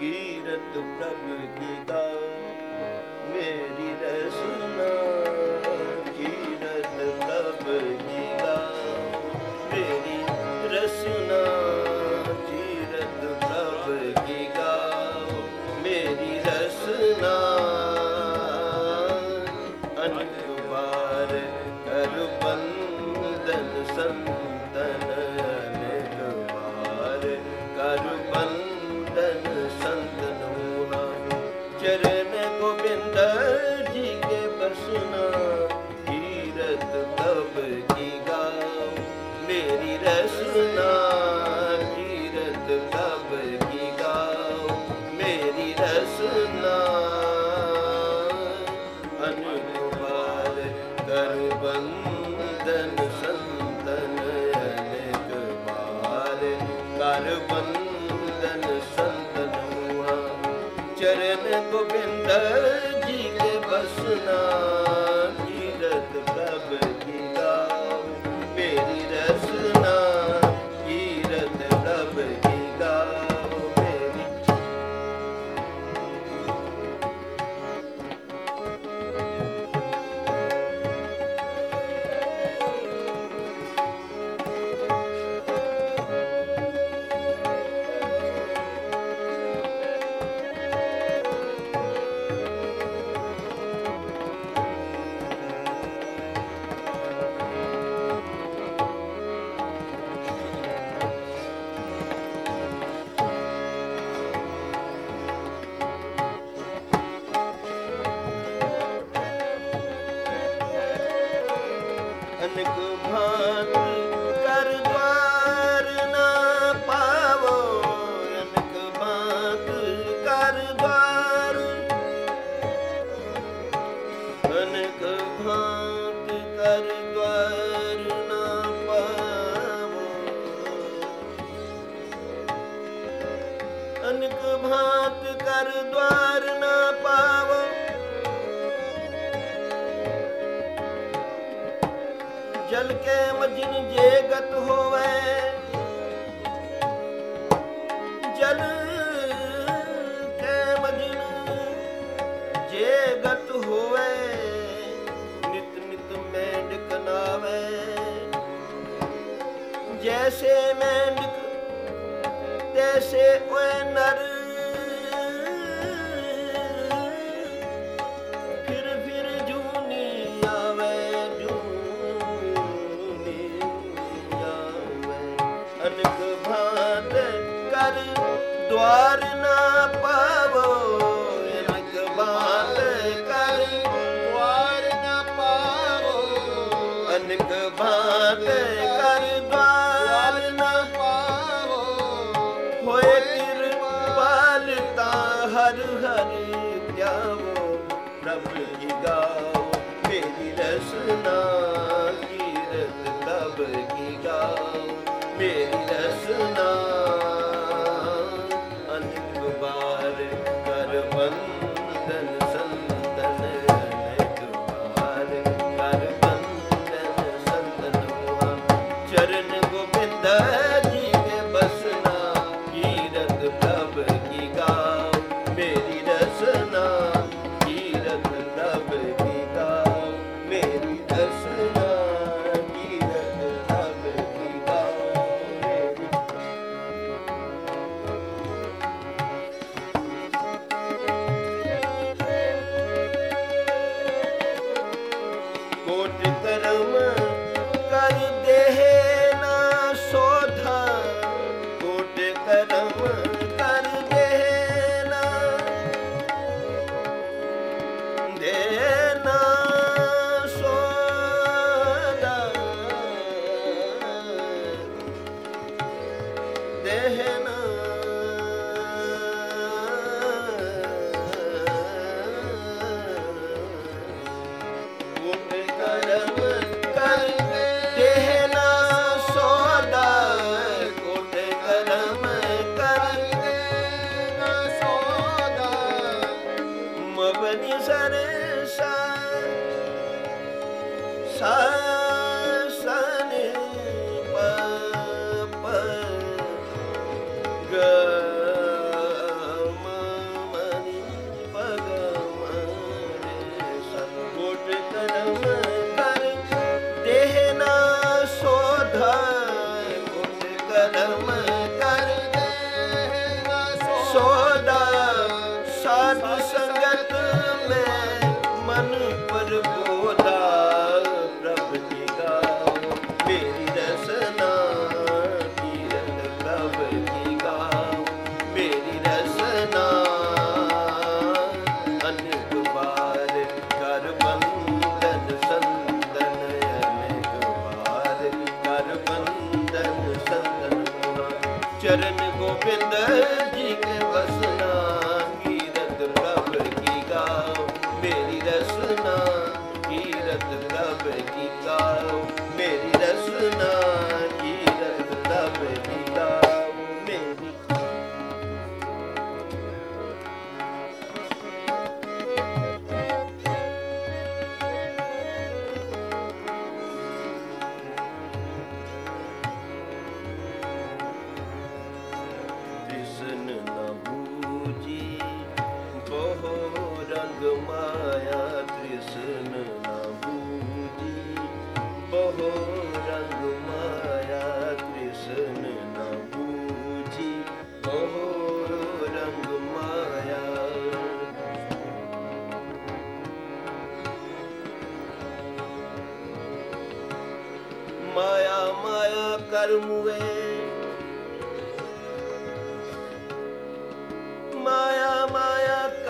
ਕੀਰਤ ਪ੍ਰਭ ਕੀ ਗਾਓ ਮੇਰੀ ਰਸਨਾ ਕੀਰਤ ਪ੍ਰਭ ਕੀ ਗਾਓ ਮੇਰੀ ਰਸਨਾ ਕੀਰਤ ਪ੍ਰਭ ਕੀ ਗਾਓ ਮੇਰੀ ਰਸਨਾ ਅਨਕ ਵਾਰ ਕਰ ਕੀਰਤ ਅਨਕ ਭਾਂਤ ਕਰ ਦਵਾਰ ਨਾ ਪਾਵੋ। ਅਨਕ ਭਾਂਤ ਕਰ ਦਵਾਰ ਅਨਕ ਭਾਂਤ ਕਰ ਦਵਾਰ ਨਾ ਪਾਵੋ। ਅਨਕ ਭਾਂਤ ਕਰ ਦਵਾਰ ਨਾ ਪਾਵੋ। ਜਲ ਕੇ ਮਜਨ ਜੇ ਗਤ ਹੋਵੇ। ਜਲ ਕੇ ਮਜਨ ਜੇ ਗਤ ਹੋਵੇ। ਨਿਤ ਨਿਤ ਮੈਂਡ ਕਨਾਵੇ ਜੈਸੇ ਮੈਂਡ ਤੈਸੇ ਓਏ ਨਰ ਦੁਆਰ ਦਵਾਰ ਨਾ ਪਾਵੋ ਅਨਕ ਭਾਂਤ ਕਰ ਵਾਰ ਨਾ ਪਾਵੋ। ਅਨਕ ਦੇਹ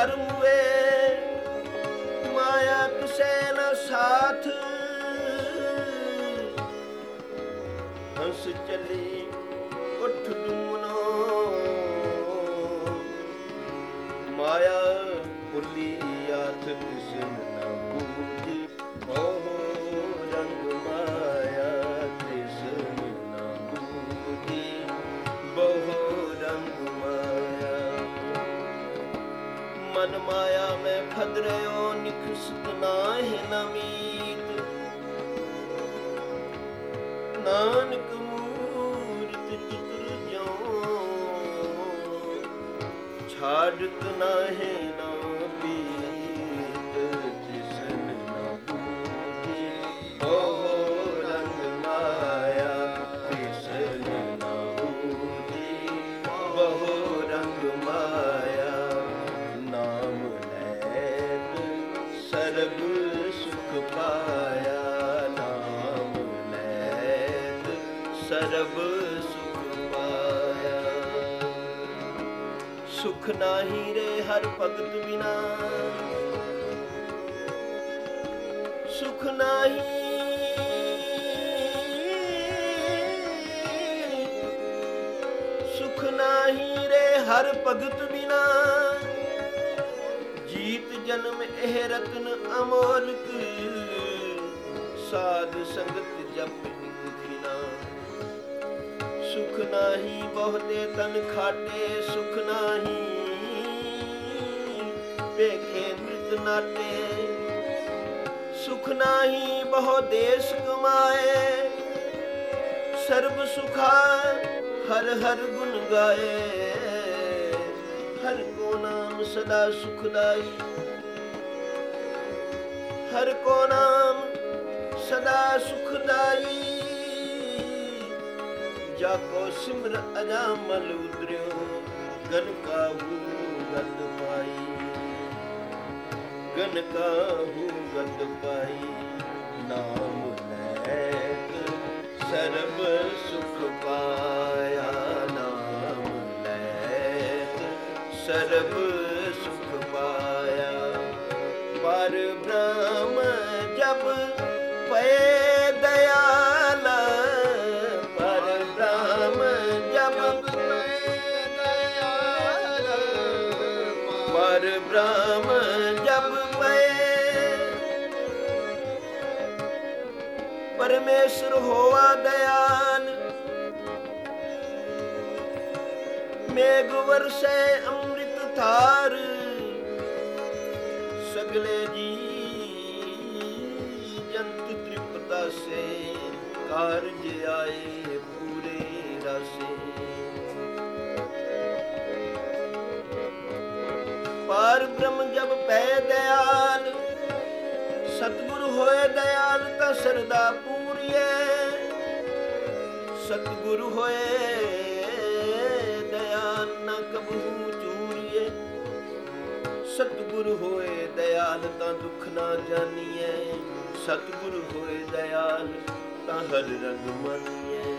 ਮਾਇਆ ਕਰ ਮੁਏ ਮਾਇਆ ਤੁਸੇ ਨ ਸਾਥ ਛਾੜਤ ਨਾਹਿ ਨਾ ਪੀਤ ਜਿਸਨ ਨਾ ਬੂਝੀ ਓਹ ਰੰਗ ਮਾਇਆ ਕਿਸਨ ਨਾ ਬੂਝੀ ਬਹੁ ਰੰਗ ਮਾਇਆ, ਨਾਮ ਲੈਤ, ਸਰਬ ਸੁਖ ਪਾਇਆ। ਨਾਮ ਲੈਤ, ਸਰਬ ਸੁਖ ਨਾਹੀ ਰੇ ਹਰ ਭਗਤ ਬਿਨਾ। ਸੁਖ ਨਾਹੀ ਸੁਖ ਨਾਹੀ ਰੇ ਹਰ ਭਗਤ ਬਿਨਾ। ਜੀਤ ਜਨਮ ਇਹ ਰਤਨ ਅਮੋਲਕ, ਸਾਧ ਸੰਗਤ ਜਪ ਇੱਕ ਸੁਖ ਨਾਹੀ ਬਹੁਤੇ ਤਨ ਖਾਟੇ, ਸੁਖ ਨਾਹੀ ਨਾਟੇ, ਸੁਖ ਨਾਹੀ ਬਹੁ ਦੇਸ ਕਮਾਏ। ਸਰਬ ਸੁਖਾ ਹਰ ਹਰ ਗੁਣ ਗਾਏ। ਹਰ ਕੋ ਨਾਮ ਸਦਾ ਸੁਖਦਾਈ ਹਰ ਕੋ ਨਾਮ ਸਦਾ ਸੁਖਦਾਈ ਜਾ ਕੋ ਸਿਮਰ ਅਜਾਮਲ ਉਦਰਿਓ, ਗਨ ਕਾਹੂ ਗਤ ਪਾਈ। ਗਨ ਕਾਹੂ ਗਤ ਪਾਈ? ਨਾਮ ਲੈਤ, ਸਰਬ ਸੁਖ ਪਾਇਆ। ਨਾਮ ਲੈਤ, ਸਰਬ ਸੁਖ ਪਾਇਆ। ਪਰ ਬ੍ਰਹਮ ਜਬ ਪਏ ਪਰਮੇਸ਼ਰ ਹੋਆ ਦਇਆਲ ਮੇਘ ਵਰਸੈ ਅੰਮ੍ਰਿਤ ਧਾਰ, ਸਗਲੇ ਜੀ ਜੰਤ ਤ੍ਰਿਪਤਾ ਸੇ ਕਾਰਜ ਆਏ ਪੂਰੇ ਰਸੇ। ਪਰ ਬ੍ਰਹਮ ਜਬ ਪੈ ਦਇਆਲ ਸਤਗੁਰ ਹੋਏ ਦਇਆਲ ਤਾਂ ਸਰਦਾ ਪੂ ਪੂਰੀਏ ਸਤਿਗੁਰ ਹੋਏ, ਦਇਆ ਨਾ ਕਬਹੂ ਚੂਰੀਏ। ਸਤਿਗੁਰ ਹੋਏ, ਦਇਆਲ ਤਾਂ ਦੁੱਖ ਨਾ ਜਾਣੀਏ ਸਤਿਗੁਰ ਹੋਏ, ਦਇਆਲ ਤਾਂ ਹਰ ਰੰਗ ਮਾਨੀਏ।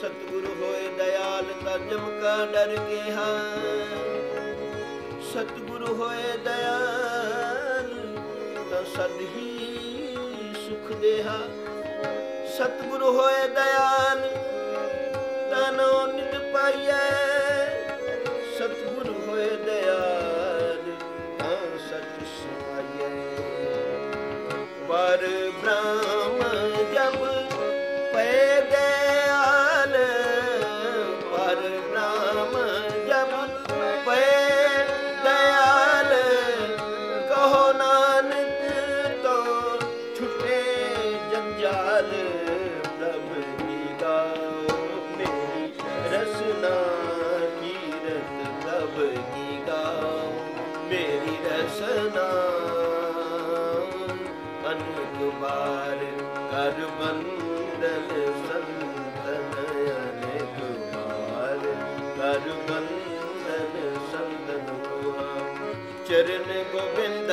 ਸਤਿਗੁਰ ਹੋਏ, ਦਇਆਲ ਤਾਂ ਜਮ ਕਾ ਡਰ ਗਿਆ ਸਤਿਗੁਰ ਹੋਏ, ਦਇਆਲ ਤਾਂ ਸਦ ਹੀ ਸੁਖ ਦੇਹਾ ਸਤਿਗੁਰ ਹੋਏ ਦਇਆਲ, ਤਨੋ ਨਿਜ ਪਾਈਐ। ਸਤਿਗੁਰ ਹੋਏ ਦਇਆਲ ਹਾਂ ਸਚ ਸਮਾਈਐ। ਪਰ ਬ੍ਰਹਮ ਜਬ ਪਏ ਪਾਈਐ ਅਨੇਕ ਬਾਰ ਕਰ ਬੰਦਨ ਸੰਤਨ ਅਨੇਕ ਬਾਰ ਕਰ ਬੰਦਨ ਸੰਤਨ ਹੁਆ। ਚਰਨ ਗੋਬਿੰਦ